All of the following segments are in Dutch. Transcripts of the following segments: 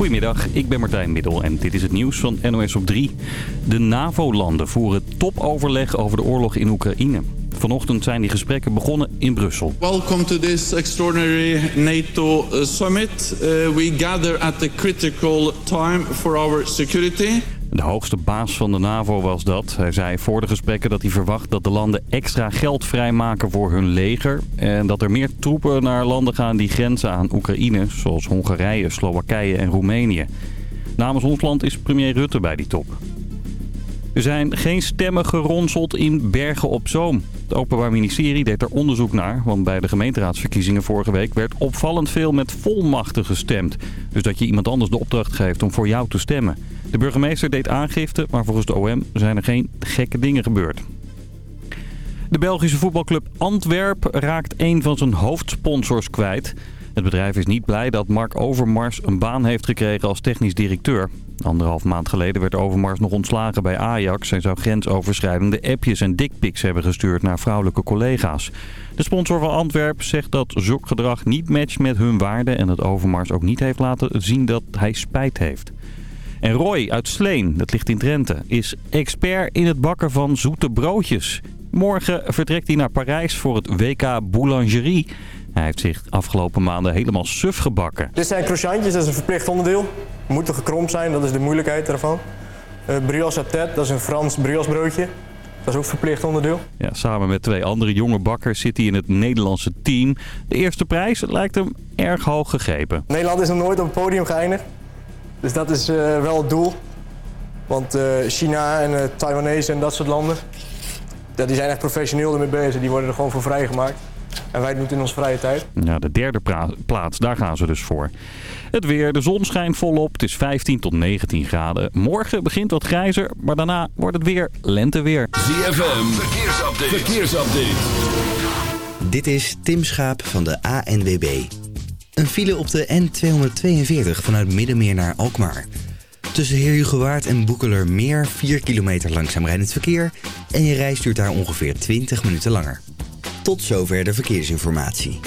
Goedemiddag, ik ben Martijn Middel en dit is het nieuws van NOS op 3. De NAVO-landen voeren topoverleg over de oorlog in Oekraïne. Vanochtend zijn die gesprekken begonnen in Brussel. Welcome to this extraordinary NATO uh, summit. Uh, we gather at the critical time for our security. De hoogste baas van de NAVO was dat. Hij zei voor de gesprekken dat hij verwacht dat de landen extra geld vrijmaken voor hun leger. En dat er meer troepen naar landen gaan die grenzen aan Oekraïne, zoals Hongarije, Slowakije en Roemenië. Namens ons land is premier Rutte bij die top. Er zijn geen stemmen geronseld in Bergen op Zoom. Het Openbaar Ministerie deed er onderzoek naar, want bij de gemeenteraadsverkiezingen vorige week werd opvallend veel met volmachten gestemd. Dus dat je iemand anders de opdracht geeft om voor jou te stemmen. De burgemeester deed aangifte, maar volgens de OM zijn er geen gekke dingen gebeurd. De Belgische voetbalclub Antwerp raakt een van zijn hoofdsponsors kwijt. Het bedrijf is niet blij dat Mark Overmars een baan heeft gekregen als technisch directeur. Anderhalf maand geleden werd Overmars nog ontslagen bij Ajax... en zou grensoverschrijdende appjes en dickpics hebben gestuurd naar vrouwelijke collega's. De sponsor van Antwerp zegt dat zulk gedrag niet matcht met hun waarden... en dat Overmars ook niet heeft laten zien dat hij spijt heeft. En Roy uit Sleen, dat ligt in Drenthe, is expert in het bakken van zoete broodjes. Morgen vertrekt hij naar Parijs voor het WK Boulangerie... Hij heeft zich afgelopen maanden helemaal suf gebakken. Dit zijn croissantjes, dat is een verplicht onderdeel. Moeten gekromd zijn, dat is de moeilijkheid ervan. Uh, brioche à tête, dat is een Frans brioche broodje. Dat is ook verplicht onderdeel. Ja, samen met twee andere jonge bakkers zit hij in het Nederlandse team. De eerste prijs lijkt hem erg hoog gegrepen. Nederland is nog nooit op het podium geëindigd. Dus dat is uh, wel het doel. Want uh, China en uh, Taiwanese en dat soort landen... Ja, die zijn echt professioneel ermee bezig. Die worden er gewoon voor vrijgemaakt. En wij doen het in onze vrije tijd. Ja, de derde plaats, daar gaan ze dus voor. Het weer, de zon schijnt volop. Het is 15 tot 19 graden. Morgen begint wat grijzer, maar daarna wordt het weer lenteweer. ZFM, verkeersupdate. verkeersupdate. Dit is Tim Schaap van de ANWB. Een file op de N242 vanuit Middenmeer naar Alkmaar. Tussen Heerhugowaard en Boekelermeer 4 kilometer langzaam rijdend verkeer... en je reis duurt daar ongeveer 20 minuten langer. Tot zover de verkeersinformatie.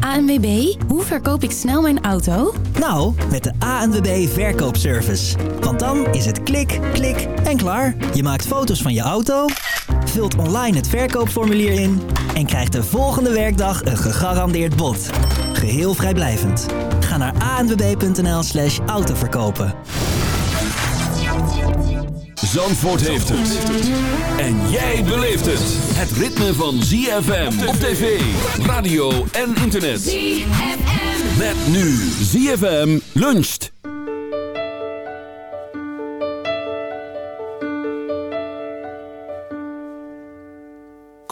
ANWB, hoe verkoop ik snel mijn auto? Nou, met de ANWB Verkoopservice. Want dan is het klik, klik en klaar. Je maakt foto's van je auto, vult online het verkoopformulier in... en krijgt de volgende werkdag een gegarandeerd bod. Geheel vrijblijvend. Ga naar anwb.nl slash autoverkopen. Zandvoort heeft het. En jij beleeft het. Het ritme van ZFM op tv, radio en internet. ZFM. Met nu ZFM luncht.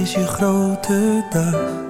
Is je grote dag.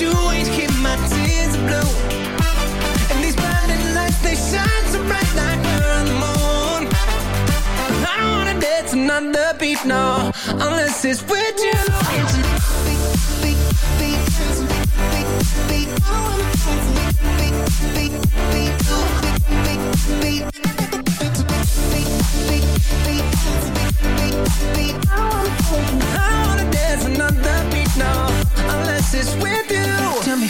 you ain't keep my tears blue And these blinding lights, they shine so bright like we're on the moon I don't wanna dance another beat, no Unless it's with you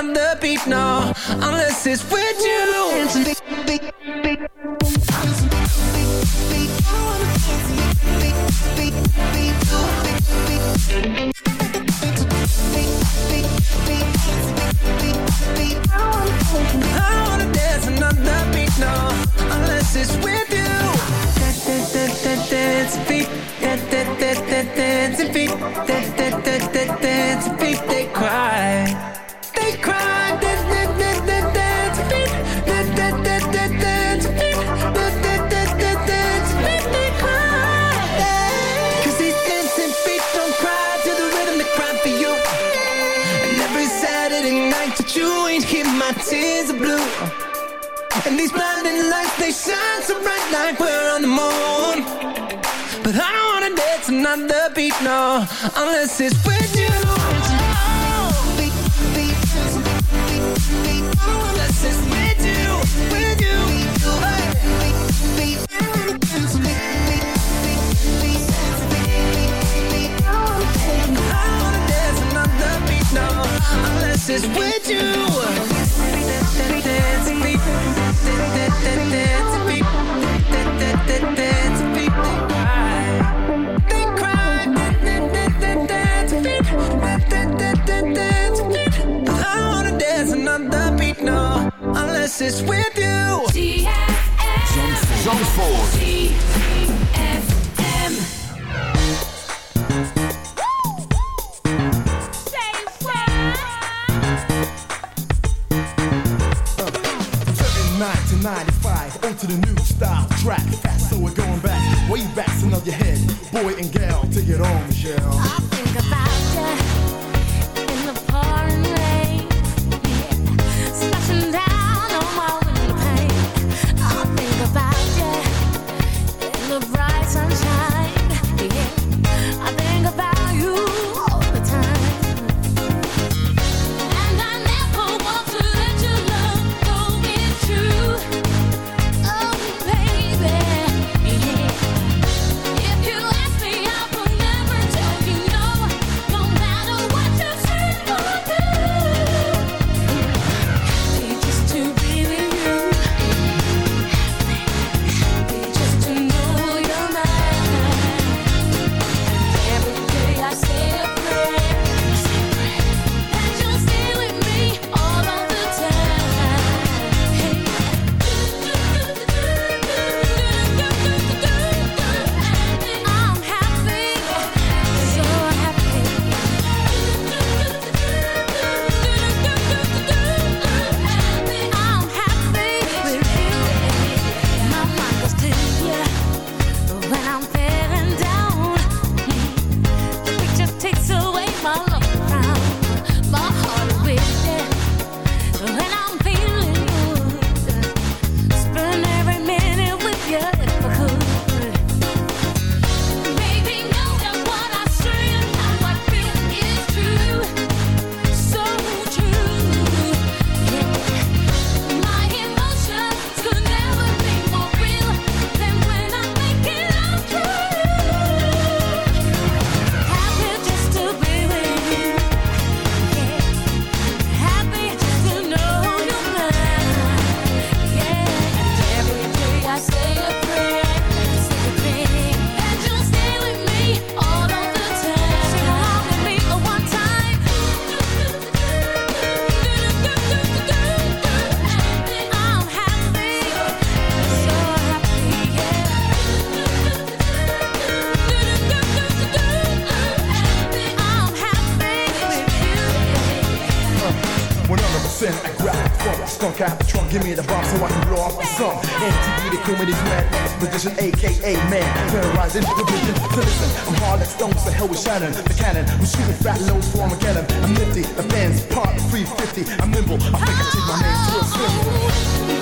another beat, no Unless it's with you in. So listen, I'm hard like stones, the hell with Shannon, the cannon. I'm shooting fat loads for Armageddon. I'm nifty, the fans part 350. I'm nimble, I think I take my name to a swim.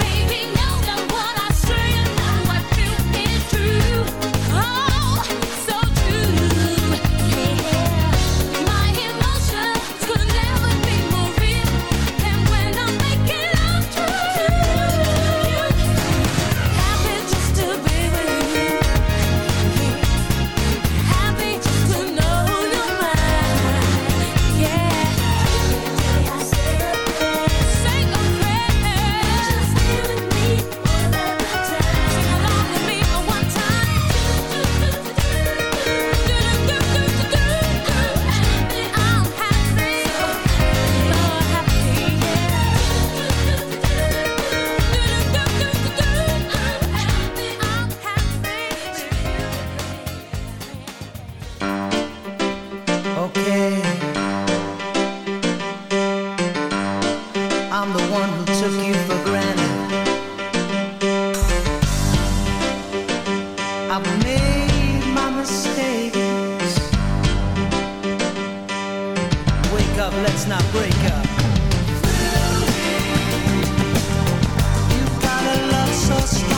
up, let's not break up. You've got a love so strong.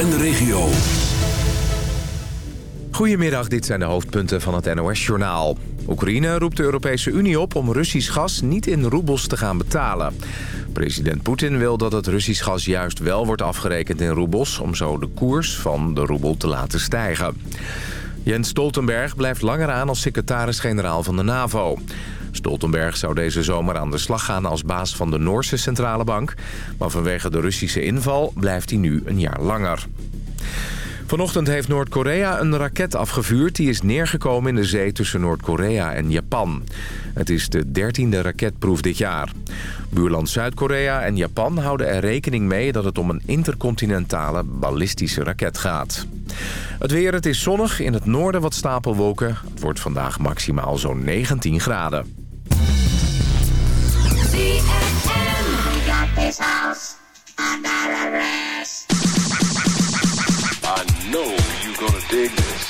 en de regio. Goedemiddag, dit zijn de hoofdpunten van het NOS-journaal. Oekraïne roept de Europese Unie op om Russisch gas niet in roebels te gaan betalen. President Poetin wil dat het Russisch gas juist wel wordt afgerekend in roebels... om zo de koers van de roebel te laten stijgen. Jens Stoltenberg blijft langer aan als secretaris-generaal van de NAVO. Stoltenberg zou deze zomer aan de slag gaan als baas van de Noorse Centrale Bank... maar vanwege de Russische inval blijft hij nu een jaar langer. Vanochtend heeft Noord-Korea een raket afgevuurd... die is neergekomen in de zee tussen Noord-Korea en Japan. Het is de dertiende raketproef dit jaar. Buurland Zuid-Korea en Japan houden er rekening mee... dat het om een intercontinentale ballistische raket gaat. Het weer, het is zonnig, in het noorden wat stapelwolken. Het wordt vandaag maximaal zo'n 19 graden. Got this house under arrest. I know you're gonna dig this.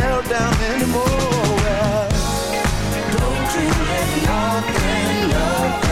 held down anymore. Well, don't you let nothing, nothing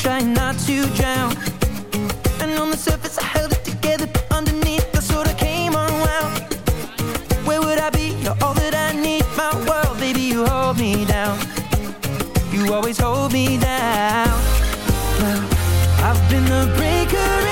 trying not to drown. And on the surface, I held it together, but underneath, I sort of came unwound. Where would I be? You're all that I need, my world, baby, you hold me down. You always hold me down. Well, I've been the breaker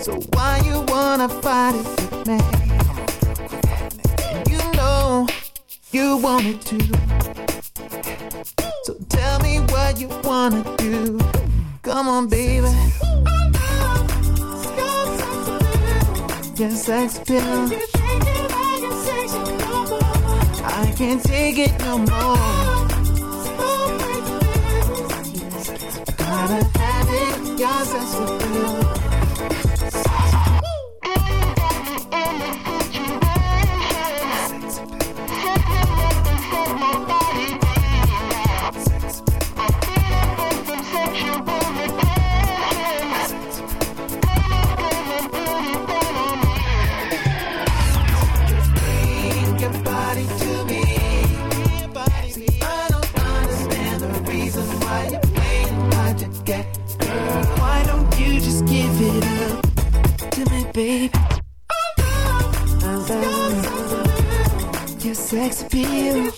So why you wanna fight it with me? You know you wanted to. So tell me what you wanna do. Come on, baby. Your sex pill. I can't take it no more. Gotta casa es su experience.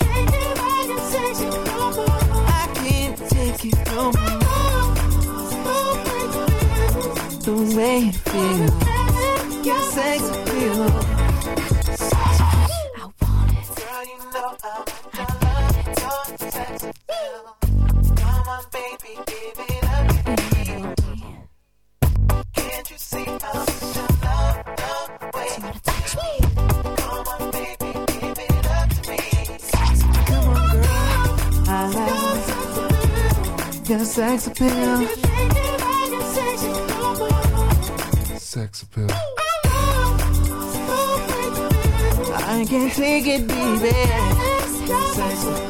sexo.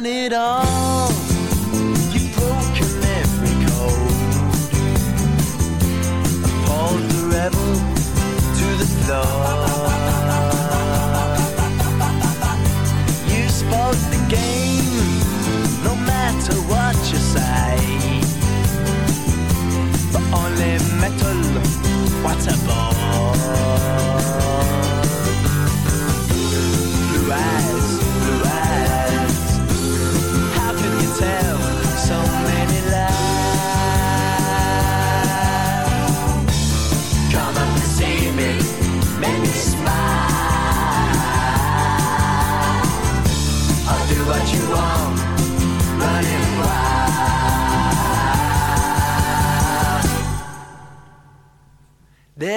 done it all. You've broken every code. Appalled the rebel to the floor.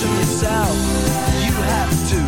Yourself. You have to